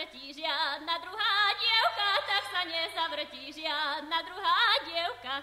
nezavrtí žiadna druhá dievka, tak sa nezavrtí žiadna druhá dievka.